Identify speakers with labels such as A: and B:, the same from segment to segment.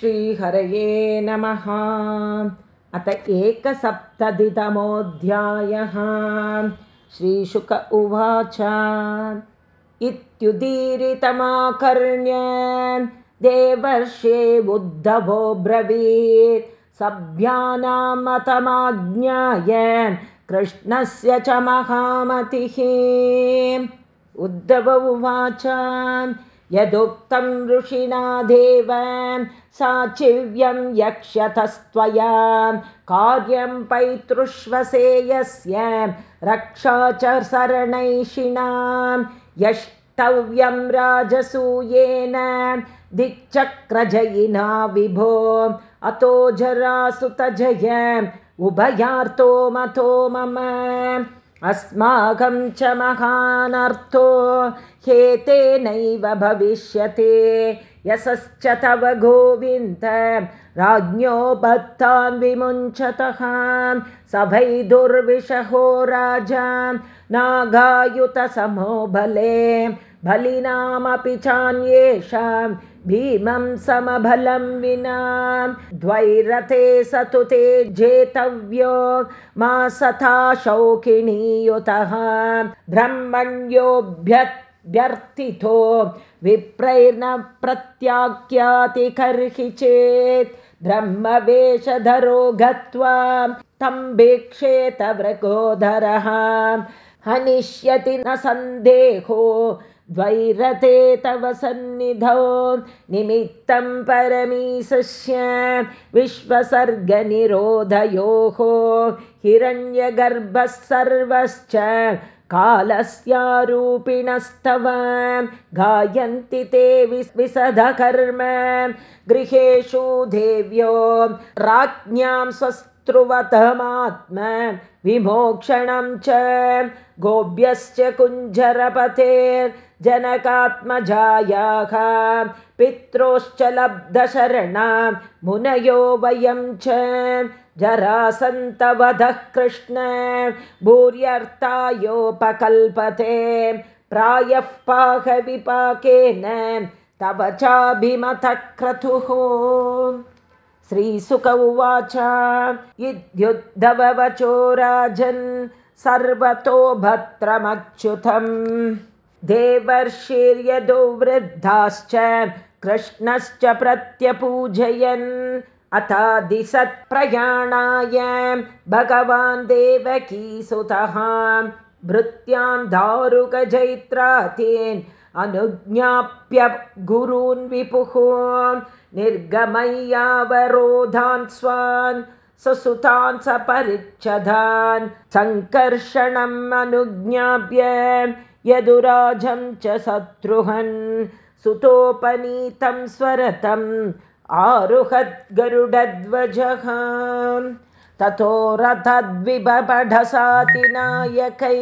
A: श्रीहरये नमः। अत एकसप्ततितमोऽध्यायः। श्रीशुक उवाच। इत्युदीरितमाकर्ण्य देवर्षे उद्धवो ब्रवीत्। सभ्यानामतमाज्ञाय कृष्णस्य च महामतिः। उद्धव उवाच यदुक्तं ऋषिणा देव साचिव्यं यक्षतस्त्वया। कार्यं पैतृष्वसेयस्य शरणैषिणां। यष्टव्यं राजसूयेन दिक्चक्रजयिना विभो। अतो जरासुतजय उभयार्तो मतो मम अस्माकं च महानर्थो ह्येतेनैव भविष्यते। यशश्च तव गोविन्द राज्ञो भक्तान् विमुञ्चतः। सभै दुर्विषहो राजा नागायुतसमो बले बलिनामपि चान्येषां भीमं समबलं विना। द्वैरथे स तु ते जेतव्यो मा सथा शौकिणीयुतः ब्रह्मण्योऽभ्यर्थितो विप्रैर्न प्रत्याख्याति चेत् ब्रह्मवेषधरो गत्वा तं भिक्षेत वृकोधरः हनिष्यति न सन्देहो द्वैरथे तव सन्निधौ। निमित्तं परमीशस्य विश्वसर्गनिरोधयोः। हिरण्यगर्भः सर्वश्च कालस्यारूपिणस्तव। गायन्ति ते विसधकर्म। गृहेषु देव्यो राज्ञां स्वस्त्रुवतमात्म विमोक्षणं च गोभ्यश्च कुञ्जरपतेर्जनकात्मजायाः पित्रोश्च लब्धशरणा मुनयो वयं च जरासन्तवधः कृष्ण भूर्यर्थायोपकल्पते प्रायः पाकविपाकेन तव चाभिमतः क्रतुः श्रीसुक उवाच इद्युद्धववचो राजन् सर्वतो भद्रमच्युतं देवर्षिर्यदो वृद्धाश्च कृष्णश्च प्रत्यपूजयन्। अथादिसत्प्रयाणाय भगवान् देवकीसुतः भृत्यां दारुकजैत्रातेन् अनुज्ञाप्य गुरून् विपुः निर्गमय्यावरोधान् स्वान् ससुतान् सपरिच्छदान् सङ्कर्षणम् अनुज्ञाप्य यदुराजं च शत्रुहन्। सुतोपनीतं स्वरतम् आरुहद्गरुडध्वजः ततो रथद्विबढसातिनायकै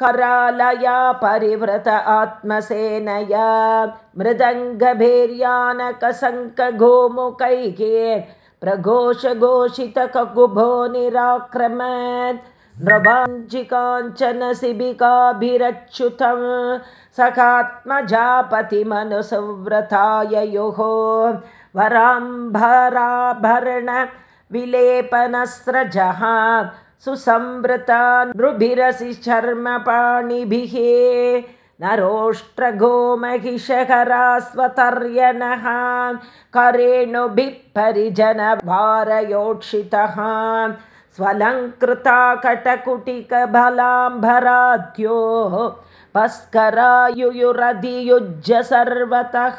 A: करालया परिवृत आत्मसेनया मृदङ्गभैर्यानकशङ्कगोमुखैः प्रघोषघोषितककुभो निराक्रमत्। नृभाञ्चिकाञ्चनशिबिकाभिरच्युतं सखात्मजापतिमनुसुव्रताययोः वराम्भराभरण विलेपनस्रजः सुसंवृता नृभिरसि चर्मपाणिभिः नरोष्ट्रगोमहिषकरा स्वतर्यनः करेणुभिः परिजनभारयोक्षितः स्वलङ्कृता कटकुटिकबलाम्भराद्यो पस्करायुयुरधियुज्य सर्वतः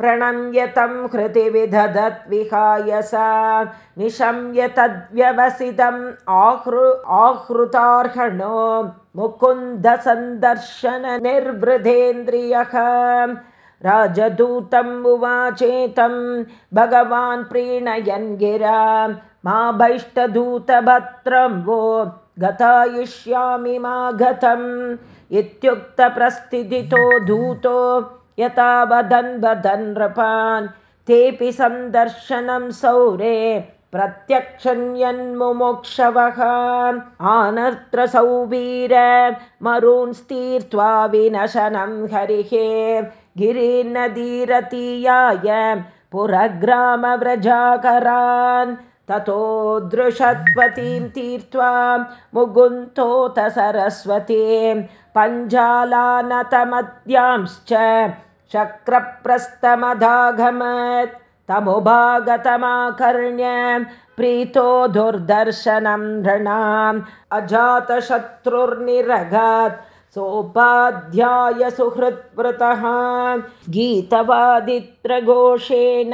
A: प्रणम्य तं हृति विदधद्विहाय सा निशम्य तद्व्यवसितम् आहृ आहृतार्हणो मुकुन्दसन्दर्शननिर्वृधेन्द्रियः। राजदूतम् उवाचेतं भगवान् प्रीणयन् गिरा। मा भैष्टदूतभद्रं वो गतायिष्यामि मा गतम्। इत्युक्तप्रस्थितितो धूतो यथा वदन् वदन् नृपान् तेऽपि सन्दर्शनं सौरे प्रत्यक्षन्यन्मुमोक्षवः आनर्त्र सौवीर मरूंस्तीर्त्वा विनशनं हरिः गिरिनदीरतीयाय पुरग्रामव्रजाकरान् ततो दृशत्वतीं तीर्त्वा मुकुन्तोत सरस्वतीं पञ्जालानतमद्यांश्च शक्रप्रस्थमधागमत् तमुभागतमाकर्ण्य प्रीतो दुर्दर्शनं नृणाम् अजातशत्रुर्निरगत् सोपाध्याय सुहृत्वृतः गीतवादित्रघोषेण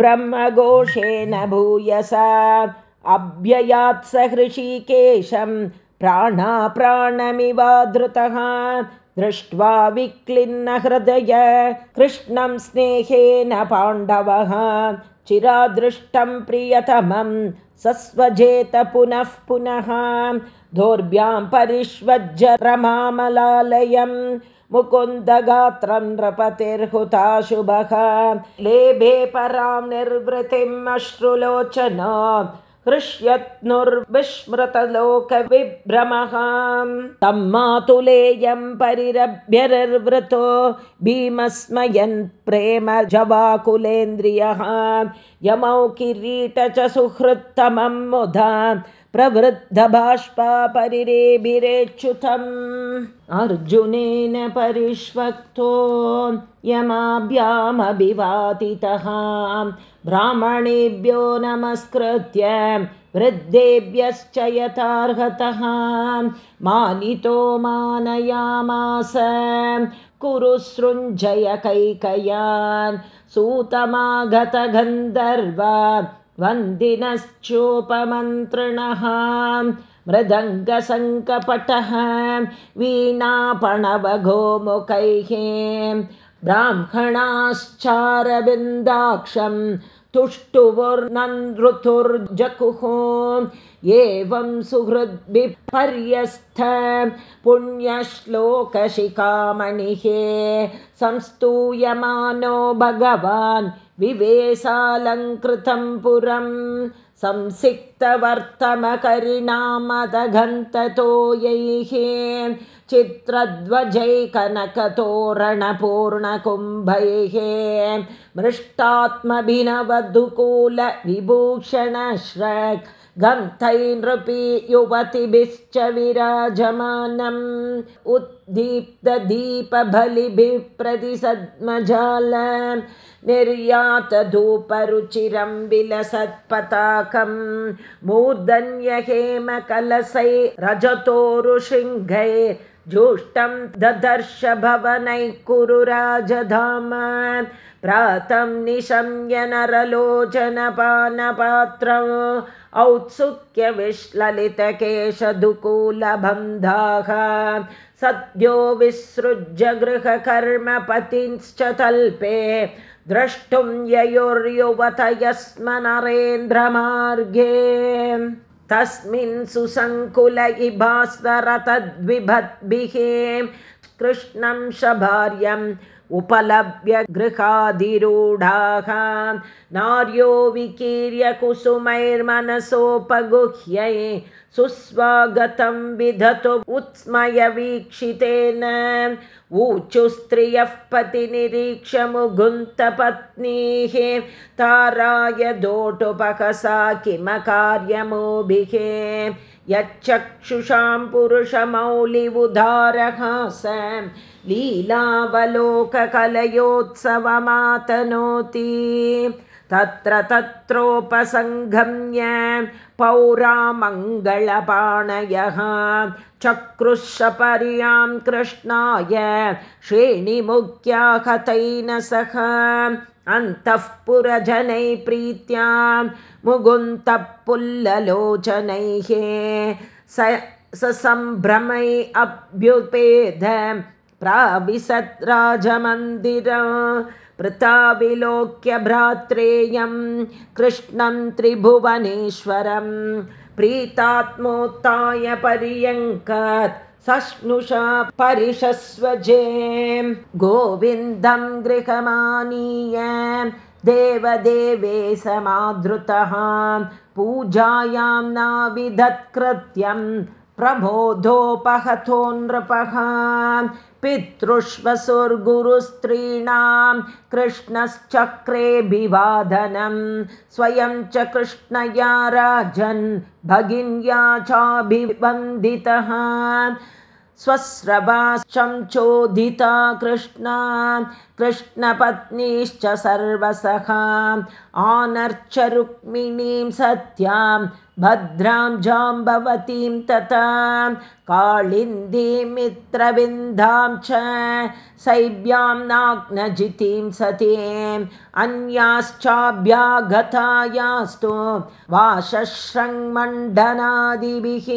A: ब्रह्मघोषेण भूयसा अव्ययात् स हृषीकेशं प्राणाप्राणमिवाधृतः दृष्ट्वा विक्लिन्नहृदय कृष्णं स्नेहेन पाण्डवः चिरादृष्टं प्रियतमं सस्वजेत पुनः पुनः दोर्भ्यां परिष्वज्य रमामलालयं मुकुन्दगात्रं नृपतिर्हुताशुभः लेभे परां निर्वृतिम् अश्रुलोचना हृष्यत्नुर्विस्मृतलोकविभ्रमः। तं मातुलेयं परिरभ्यनिर्वृतो भीमस्मयन् प्रेम जवाकुलेन्द्रियः यमौ किरीट च सुहृत्तमं मुधा प्रवृद्धबाष्पा परिरेभिरेच्युतम् अर्जुनेन परिष्वक्तो यमाभ्यामभिवादितः ब्राह्मणेभ्यो नमस्कृत्य वृद्धेभ्यश्च यथार्हतः। मानितो मानयामास कुरु सृञ्जय कैकयान्। सूतमागतगन्धर्व वन्दिनश्चोपमन्त्रिणः। मृदङ्गसङ्कपटः वीणापणवगोमुखैः ब्राह्मणाश्चारविन्दाक्षं तुष्टुवुर्नृतुर्जकुः एवं सुहृद्भिपर्यस्थ पुण्यश्लोकशिखामणिः। संस्तूयमानो भगवान् विवेशालङ्कृतं पुरं संसिक्तवर्तमकरिणामदघन्ततो यैः चित्रध्वजैकनकतोरणपूर्णकुम्भैः मृष्टात्मभिनवधुकूलविभूषणश्रक् गन्थै नृपि युवतिभिश्च विराजमानम् उद्दीप्तदीपबलिभिः प्रतिसद्मजाल निर्यातधूपरुचिरं विलसत्पताकं मूर्धन्यहेमकलसै रजतोरुशृङ्गै जुष्टं ददर्श भवनैः कुरु राजधाम प्रातं निशम्य नरलोचनपानपात्रम् औत्सुक्यविश्ललितकेशदुकूलबन्धाः सद्यो विसृज्य गृहकर्मपतिंश्च तल्पे द्रष्टुं ययुर्युवतयस्मनरेन्द्रमार्गे तस्मिन् सुसङ्कुल इभास्वरतद्विभद्भिः कृष्णं शभार्यम् उपलभ्य गृहाधिरूढाः नार्यो विकीर्य कुसुमैर्मनसोपगुह्यै सुस्वागतं विधतु उत्स्मयवीक्षितेन ऊचुस्त्रियः पतिनिरीक्ष्य मुगुन्तपत्नीः ताराय दोटुपकसा किमकार्यमोभिः यच्चक्षुषां पुरुषमौलिवुधारहास लीलावलोककलयोत्सवमातनोति। तत्र तत्रोपसङ्गम्य पौरामङ्गलपाणयः चक्रुशपर्यां कृष्णाय श्रेणिमुख्या कथैन सह अन्तःपुरजनैः प्रीत्यां मुगुन्तः पुल्ललोचनैः स सम्भ्रमै अभ्युपेद प्राविशत् राजमन्दिरं पृथा भ्रात्रेयं कृष्णं त्रिभुवनेश्वरं प्रीतात्मोत्थाय पर्यङ्कात् सश्नुषा परिशस्वजे गोविन्दं गृहमानीय देवदेवे समादृतः पूजायां नाविधत्कृत्यं प्रबोधोपहतो नृपः पितृष्वसुर्गुरुस्त्रीणां कृष्णश्चक्रेऽभिवादनं स्वयं च कृष्णया राजन् भगिन्या चाभिवन्दितः स्वस्रवाश्चं चोदिता कृष्णा कृष्णपत्नीश्च सर्वसः आनर्च रुक्मिणीं सत्यां भद्रां जाम्बवतीं तथा काळिन्दीमित्रविन्दां च शैव्यां नाग्नजितीं सतीम् अन्याश्चाभ्यागतायास्तु वाशशृङ्मण्डनादिभिः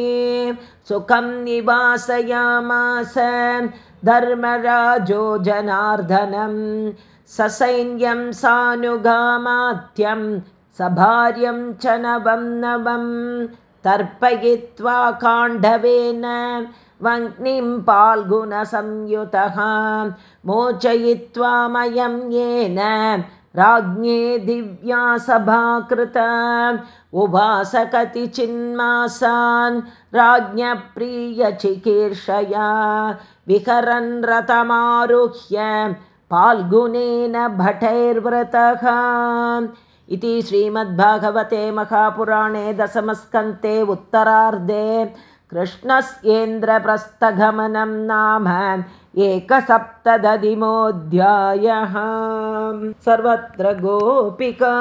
A: सुखं निवासयामास धर्मराजो जनार्दनं ससैन्यं सानुगामात्यं सभार्यं च नवं नवं तर्पयित्वा काण्डवेन वह्निं पाल्गुणसंयुतः मोचयित्वा मयं येन राज्ञे दिव्या सभाकृत उवास कतिचिन्मासान् राज्ञप्रियचिकीर्षया विहरन् रथमारुह्य फाल्गुनेन भटैर्व्रतः इति श्रीमद्भागवते महापुराणे दशमस्कन्ते उत्तरार्धे कृष्णस्येन्द्रप्रस्थगमनं नाम एकसप्तदधिमोऽध्यायः। सर्वत्र गोपिका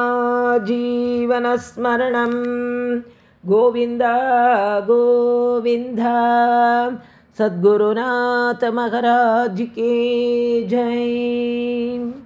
A: जीवनस्मरणं। गोविन्द गोविन्द सद्गुरुनाथ के जय